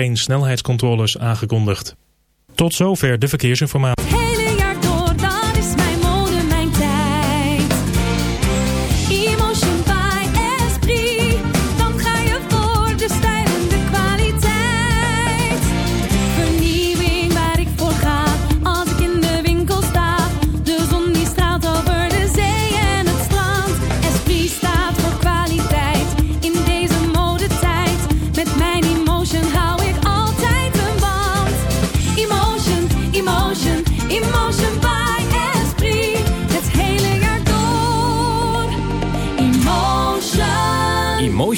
geen snelheidscontroles aangekondigd. Tot zover de verkeersinformatie.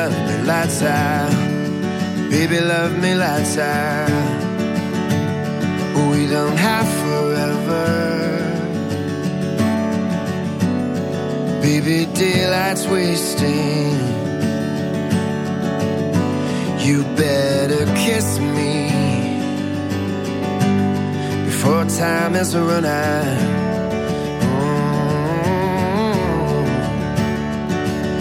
Love me lights out. Ah. Baby, love me lights out. Ah. We don't have forever. Baby, daylight's wasting. You better kiss me before time has run out.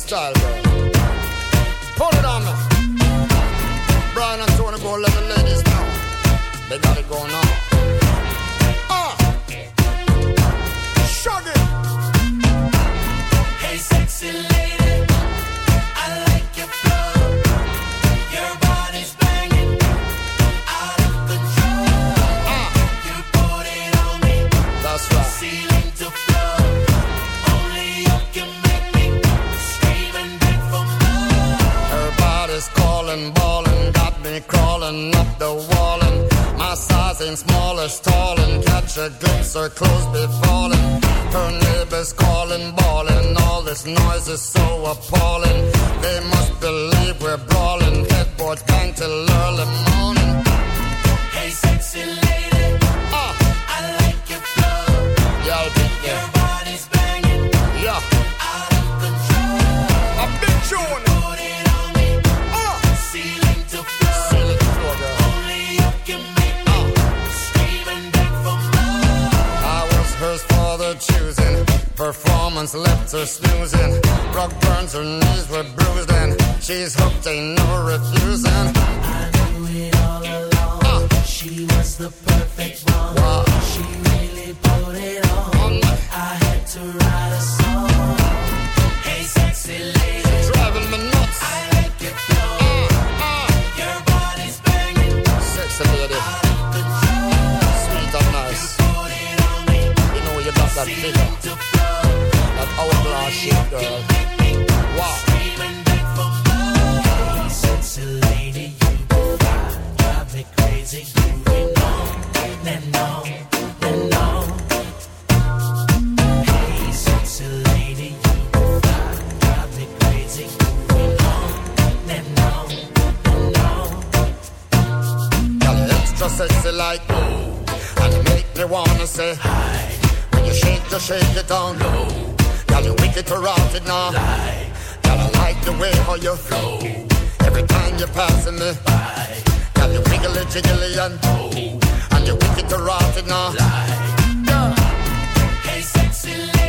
style, bro. Put it on me. Brian and Tony go let the ladies know. They got it going on. her clothes be falling. Her neighbors calling, bawling. All this noise is so appalling. shake it down low. Girl, you wicked to rot now. Lie. Girl, I like the way how you flow. Every time you're passing me by. Girl, you wiggly jiggly and oh. And you wicked to rot now. Lie. No. Hey, sexy lady.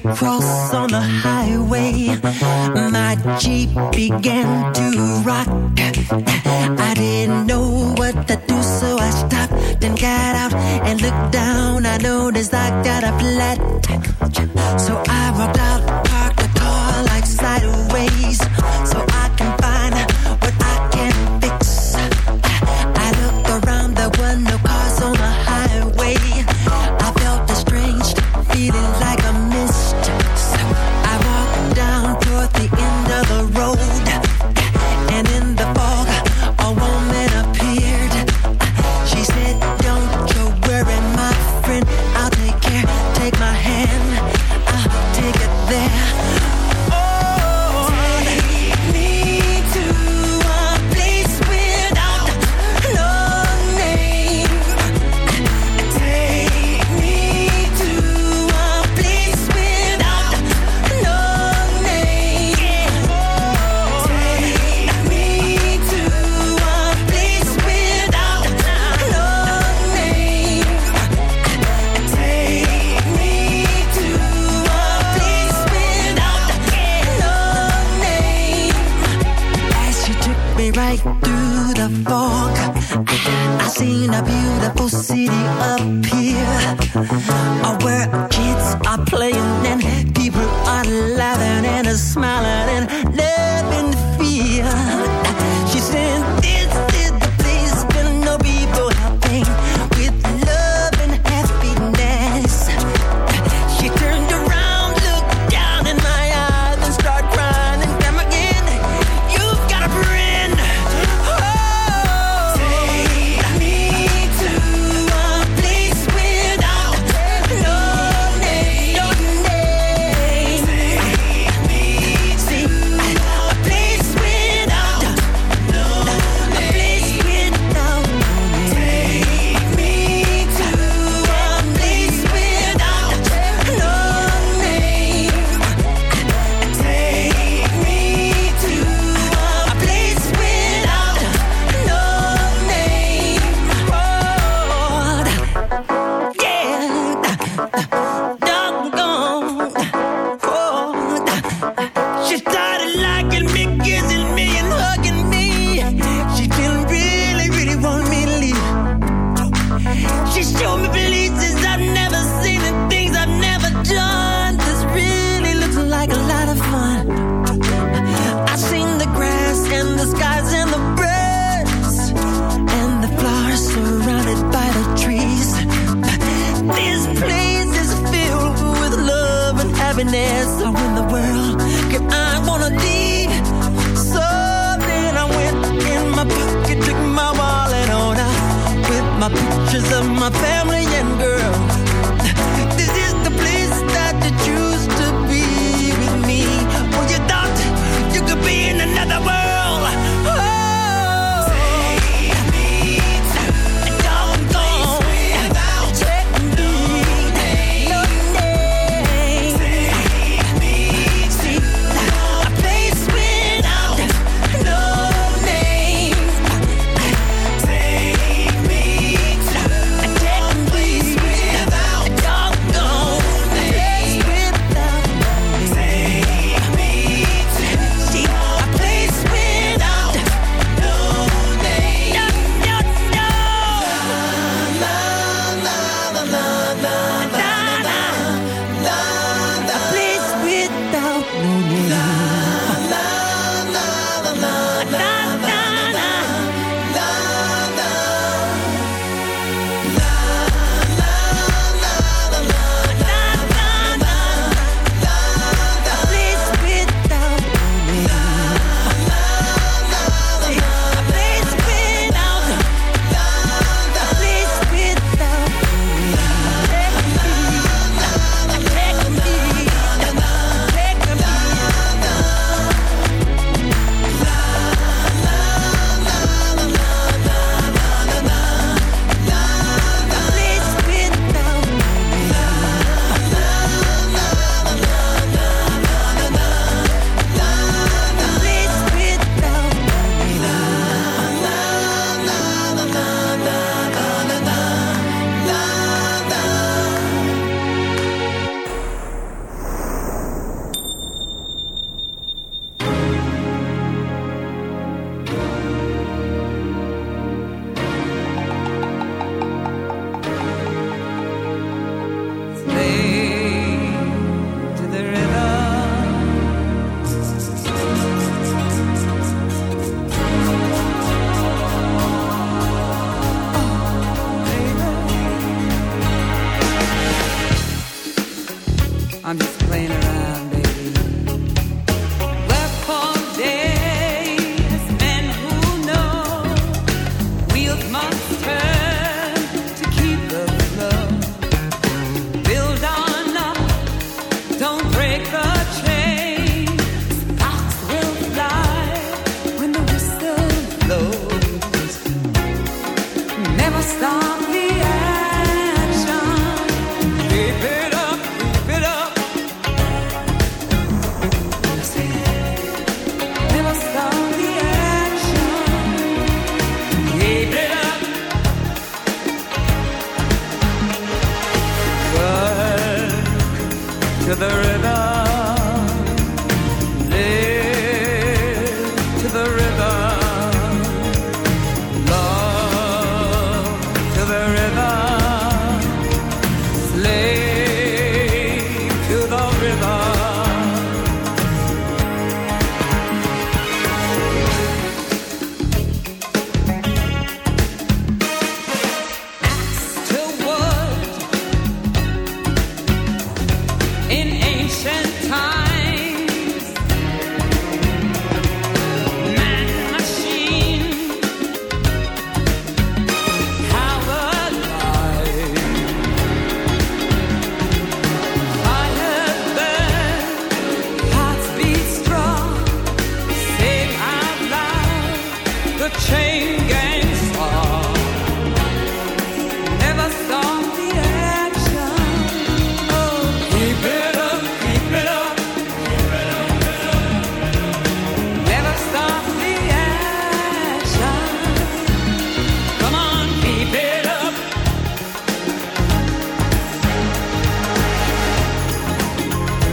cross on the highway. My Jeep began to rock. I didn't know what to do, so I stopped and got out and looked down. I noticed I got a flat. So I walked out.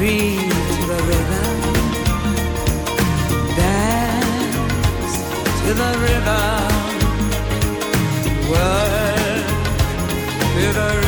breathe to the river, Dance to the river, world to the river.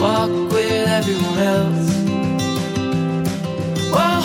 Walk with everyone else. While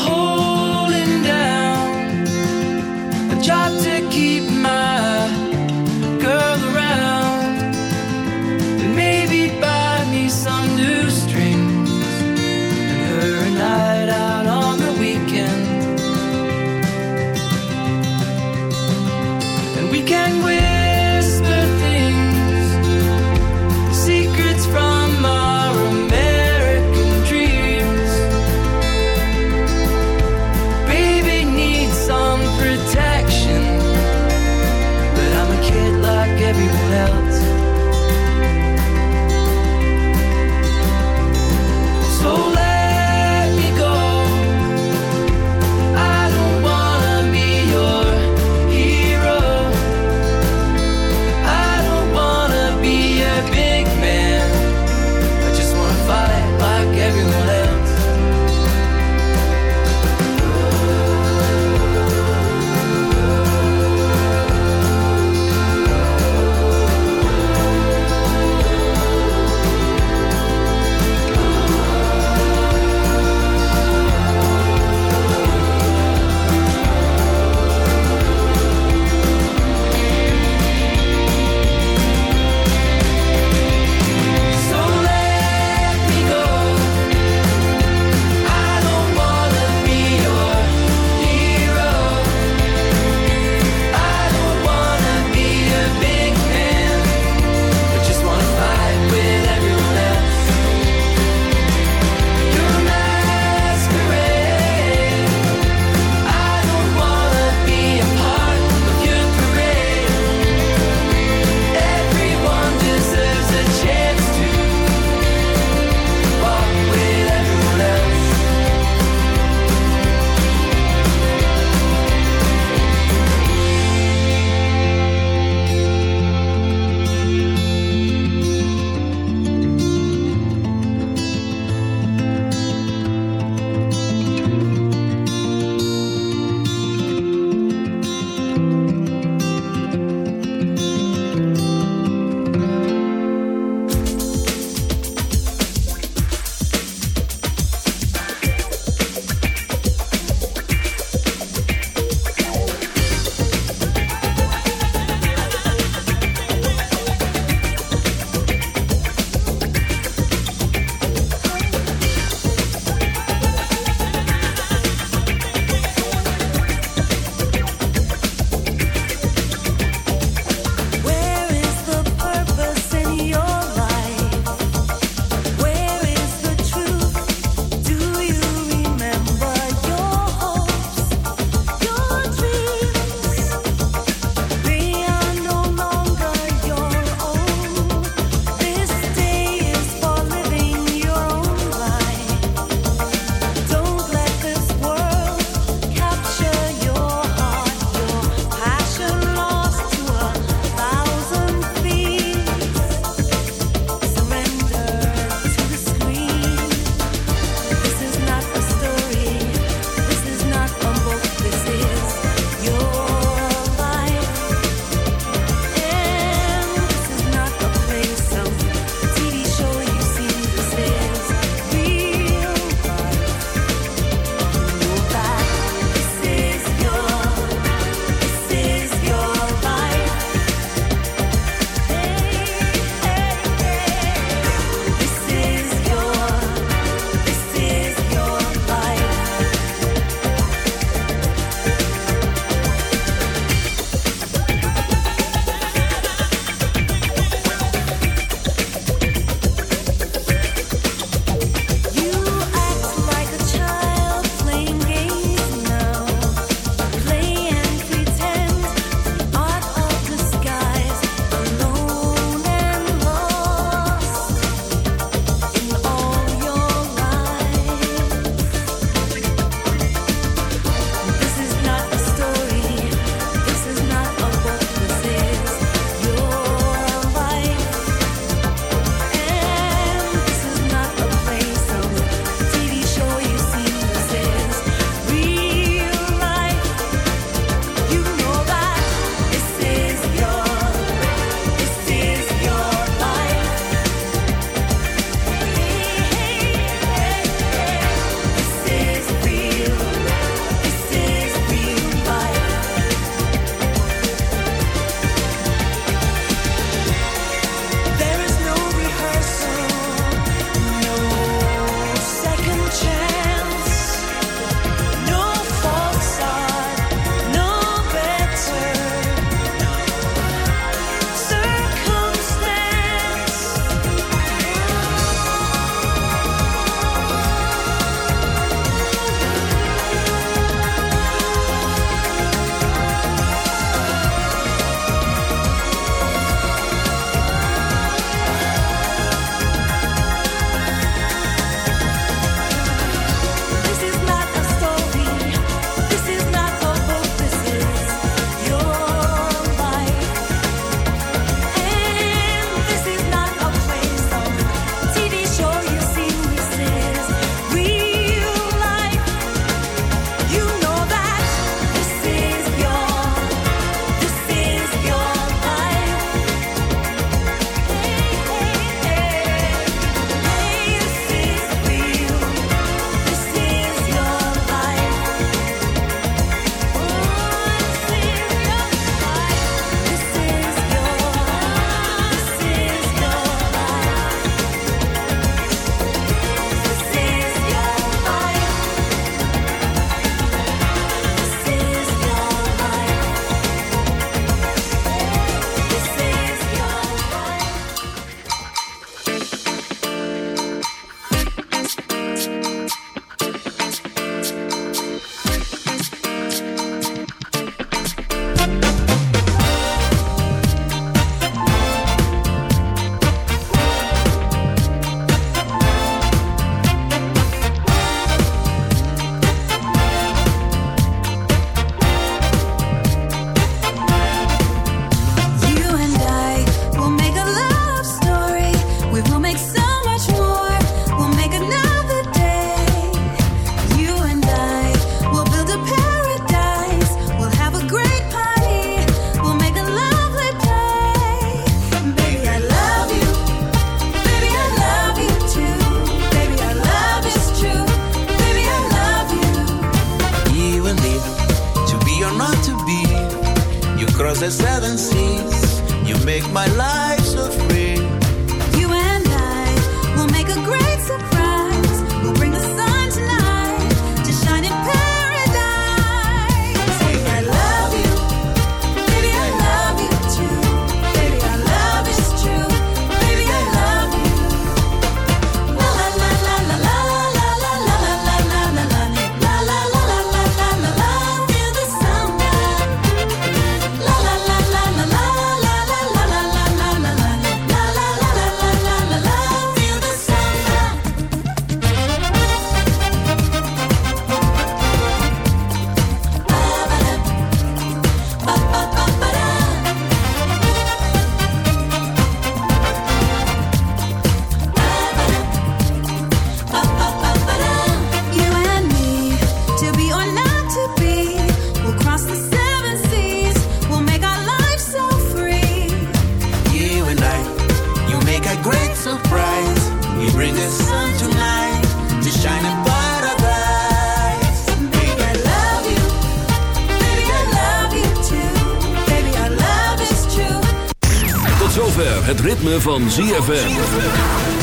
van ZFM.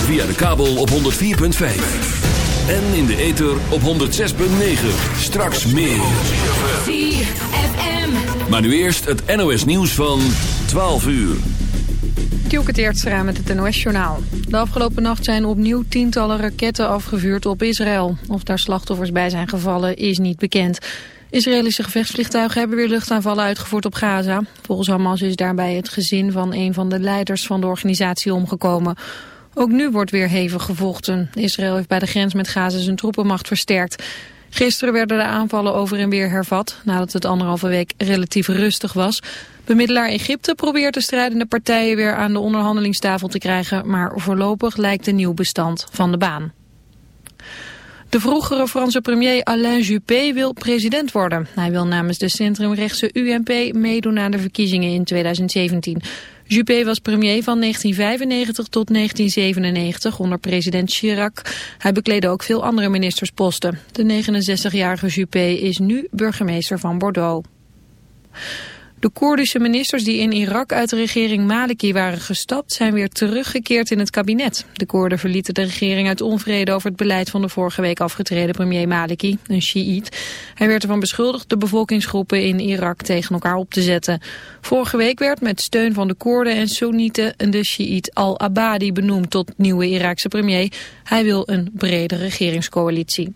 Via de kabel op 104.5. En in de ether op 106.9. Straks meer. Maar nu eerst het NOS nieuws van 12 uur. Tjoeke Teertstra met het NOS-journaal. De afgelopen nacht zijn opnieuw tientallen raketten afgevuurd op Israël. Of daar slachtoffers bij zijn gevallen is niet bekend. Israëlische gevechtsvliegtuigen hebben weer luchtaanvallen uitgevoerd op Gaza. Volgens Hamas is daarbij het gezin van een van de leiders van de organisatie omgekomen. Ook nu wordt weer hevig gevochten. Israël heeft bij de grens met Gaza zijn troepenmacht versterkt. Gisteren werden de aanvallen over en weer hervat, nadat het anderhalve week relatief rustig was. Bemiddelaar Egypte probeert de strijdende partijen weer aan de onderhandelingstafel te krijgen, maar voorlopig lijkt een nieuw bestand van de baan. De vroegere Franse premier Alain Juppé wil president worden. Hij wil namens de centrumrechtse UMP meedoen aan de verkiezingen in 2017. Juppé was premier van 1995 tot 1997 onder president Chirac. Hij bekleedde ook veel andere ministersposten. De 69-jarige Juppé is nu burgemeester van Bordeaux. De Koerdische ministers die in Irak uit de regering Maliki waren gestapt... zijn weer teruggekeerd in het kabinet. De Koerden verlieten de regering uit onvrede over het beleid... van de vorige week afgetreden premier Maliki, een Shiït. Hij werd ervan beschuldigd de bevolkingsgroepen in Irak tegen elkaar op te zetten. Vorige week werd met steun van de Koerden en Soenieten... de Shiït al-Abadi benoemd tot nieuwe Iraakse premier. Hij wil een brede regeringscoalitie.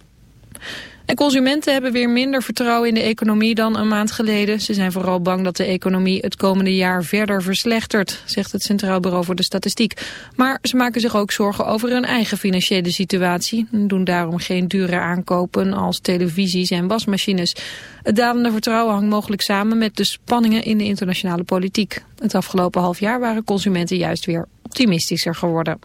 En consumenten hebben weer minder vertrouwen in de economie dan een maand geleden. Ze zijn vooral bang dat de economie het komende jaar verder verslechtert, zegt het Centraal Bureau voor de Statistiek. Maar ze maken zich ook zorgen over hun eigen financiële situatie en doen daarom geen dure aankopen als televisies en wasmachines. Het dalende vertrouwen hangt mogelijk samen met de spanningen in de internationale politiek. Het afgelopen half jaar waren consumenten juist weer optimistischer geworden.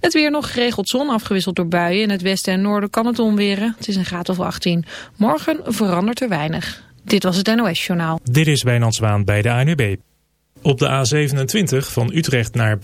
Het weer nog geregeld zon, afgewisseld door buien. In het westen en noorden kan het onweren. Het is een graad of 18. Morgen verandert er weinig. Dit was het NOS Journaal. Dit is Wijnand Zwaan bij de ANUB. Op de A27 van Utrecht naar Bre